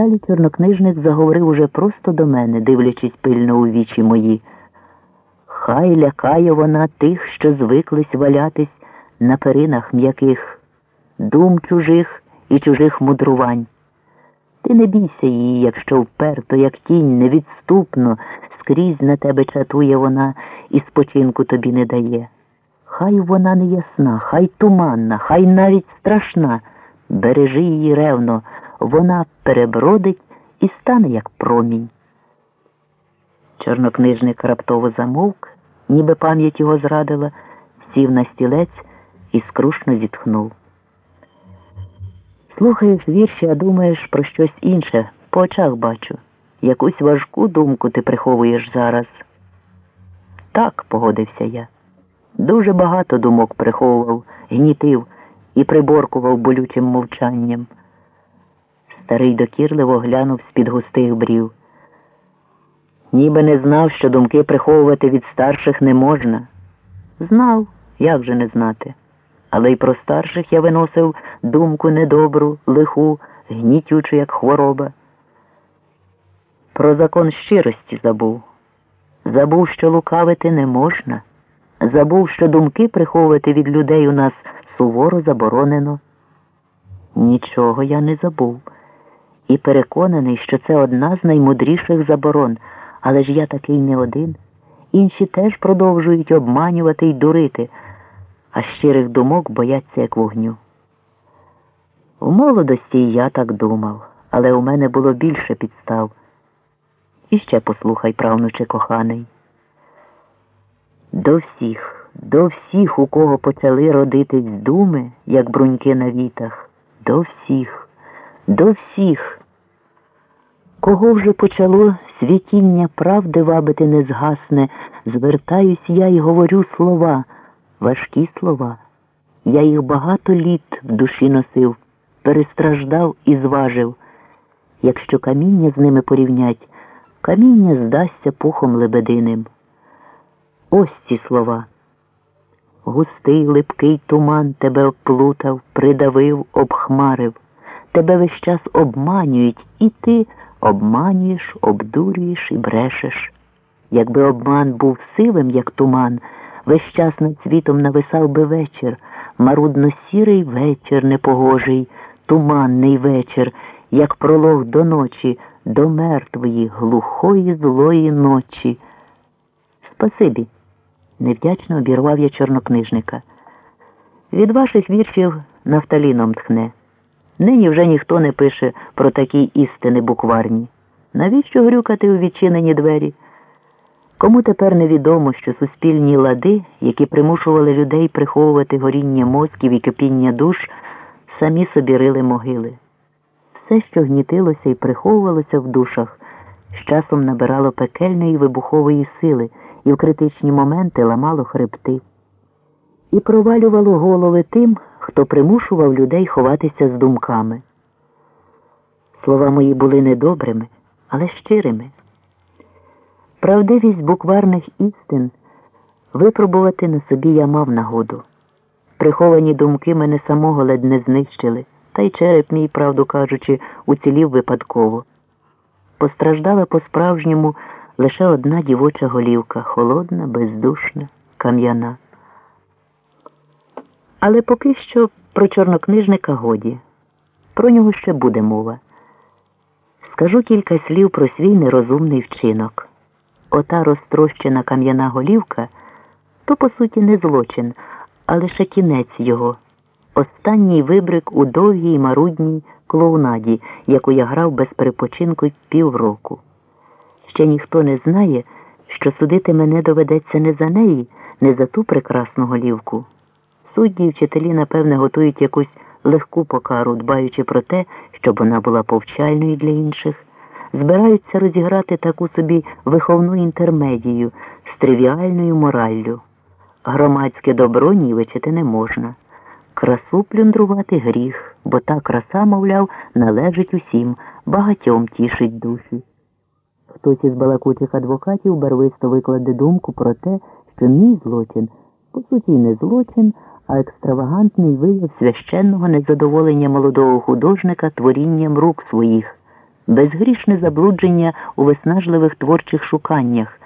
далі чорнокнижник заговорив уже просто до мене, дивлячись пильно у вічі мої. Хай лякає вона тих, що звиклись валятись на перинах м'яких, дум чужих і чужих мудрувань. Ти не бійся її, якщо вперто, як тінь, невідступно, скрізь на тебе чатує вона і спочинку тобі не дає. Хай вона не ясна, хай туманна, хай навіть страшна. Бережи її ревно, вона перебродить і стане, як промінь. Чорнокнижник раптово замовк, ніби пам'ять його зрадила, сів на стілець і скрушно зітхнув. Слухаєш вірші, а думаєш про щось інше, по очах бачу. Якусь важку думку ти приховуєш зараз. Так, погодився я. Дуже багато думок приховував, гнітив і приборкував болючим мовчанням. Старий докірливо глянув з-під густих брів. Ніби не знав, що думки приховувати від старших не можна. Знав, як же не знати. Але й про старших я виносив думку недобру, лиху, гнітючу, як хвороба. Про закон щирості забув. Забув, що лукавити не можна. Забув, що думки приховувати від людей у нас суворо заборонено. Нічого я не забув і переконаний, що це одна з наймудріших заборон, але ж я такий не один. Інші теж продовжують обманювати й дурити, а щирих думок бояться як вогню. В молодості я так думав, але у мене було більше підстав. І ще послухай, правнуче коханий. До всіх, до всіх, у кого почали родитись думи, як бруньки на вітах, до всіх, до всіх. Кого вже почало святіння правди вабити не згасне, звертаюсь я і говорю слова, важкі слова. Я їх багато літ в душі носив, перестраждав і зважив. Якщо каміння з ними порівнять, каміння здасться пухом лебединим. Ось ці слова. Густий липкий туман тебе обплутав, придавив, обхмарив, тебе весь час обманюють, і ти обманюєш, обдурюєш і брешеш. Якби обман був сивим, як туман, весь час над світом нависав би вечір, марудно сірий вечір непогожий, туманний вечір, як пролог до ночі, до мертвої, глухої, злої ночі. Спасибі, невдячно обірвав я чорнокнижника. Від ваших віршів нафталіном тхне. Нині вже ніхто не пише про такі істини букварні. Навіщо грюкати у відчинені двері? Кому тепер невідомо, що суспільні лади, які примушували людей приховувати горіння мозків і кипіння душ, самі собі рили могили. Все, що гнітилося і приховувалося в душах, з часом набирало пекельної вибухової сили і в критичні моменти ламало хребти. І провалювало голови тим, хто примушував людей ховатися з думками. Слова мої були недобрими, але щирими. Правдивість букварних істин випробувати на собі я мав нагоду. Приховані думки мене самого ледь не знищили, та й череп мій, правду кажучи, уцілів випадково. Постраждала по-справжньому лише одна дівоча голівка холодна, бездушна, кам'яна. Але поки що про чорнокнижника годі. Про нього ще буде мова. Скажу кілька слів про свій нерозумний вчинок. Ота розтрощена кам'яна голівка то, по суті, не злочин, а лише кінець його, останній вибрик у довгій марудній клоунаді, яку я грав без перепочинку півроку. Ще ніхто не знає, що судити мене доведеться не за неї, не за ту прекрасну голівку. Судді і вчителі, напевне, готують якусь легку покару, дбаючи про те, щоб вона була повчальною для інших, збираються розіграти таку собі виховну інтермедію з тривіальною мораллю. Громадське добро нівечити не можна. Красу плюндрувати гріх, бо та краса, мовляв, належить усім, багатьом тішить душі. Хтось із балакучих адвокатів барвисто викладе думку про те, що мій злочин, по суті, не злочин а екстравагантний вияв священного незадоволення молодого художника творінням рук своїх. безгрішне заблудження у виснажливих творчих шуканнях,